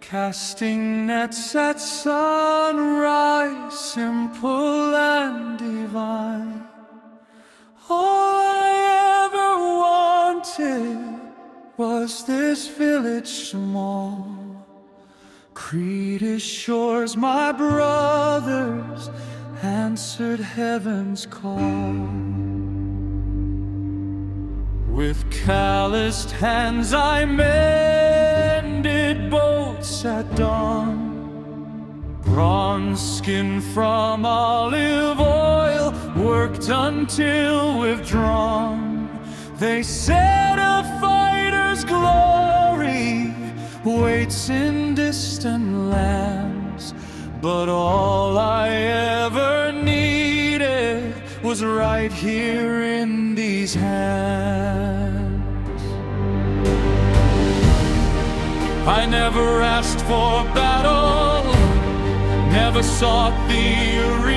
casting nets at sunrise, simple and divine. All I ever was this village small. Crete shores, my brothers answered heaven's call. With calloused hands I mended boats at dawn. Bronze skin from olive oil worked until withdrawn. They set a fighter's glory waits in distant lands. But all I ever needed was right here in these hands. I never asked for battle, never sought the arena's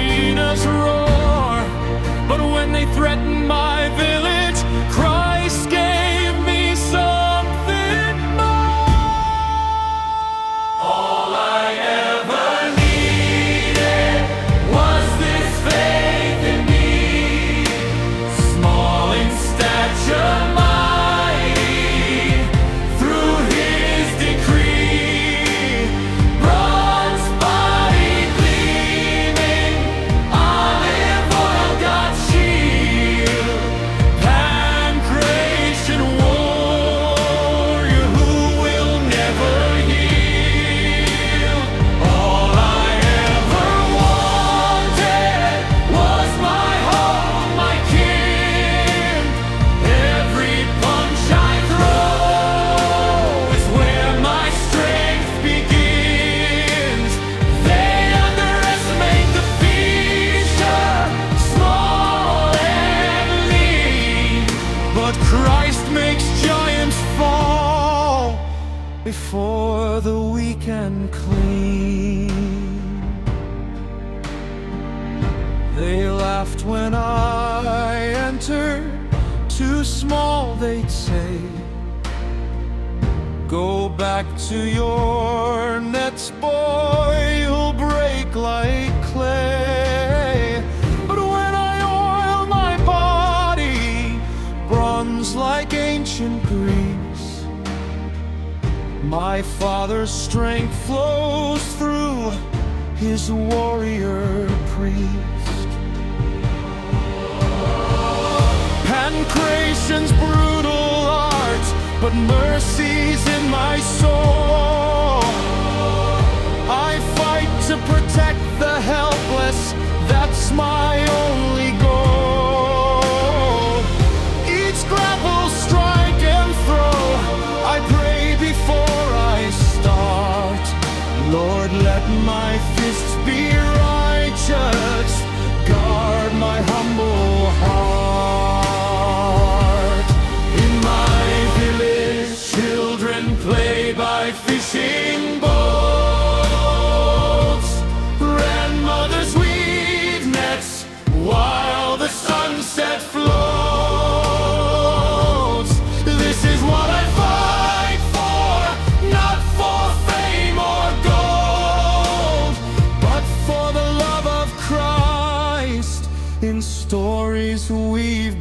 before the weekend clean. They laughed when I entered, too small, they'd say. Go back to your nets, boy, you'll break like clay. But when I oil my body, bronze like ancient Greece, my father's strength flows through his warrior priest. Pancration's brutal art, but mercy's in my soul. I fight to protect the helpless, that's my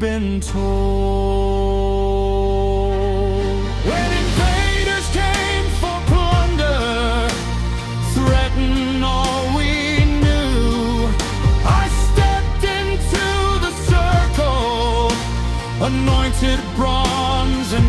been told. When invaders came for plunder, threaten all we knew. I stepped into the circle, anointed bronze and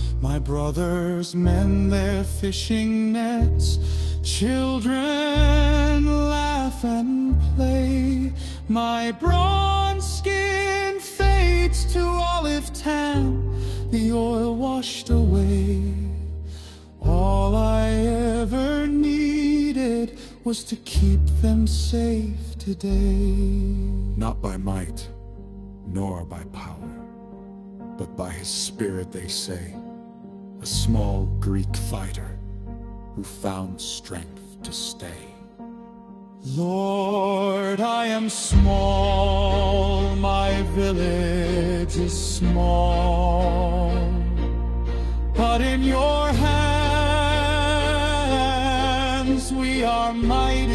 My brothers mend their fishing nets. Children laugh and play. My bronze skin fades to olive tan. The oil washed away. All I ever needed was to keep them safe today. Not by might, nor by power, but by his spirit, they say. A small Greek fighter who found strength to stay. Lord, I am small, my village is small, but in your hands we are mighty.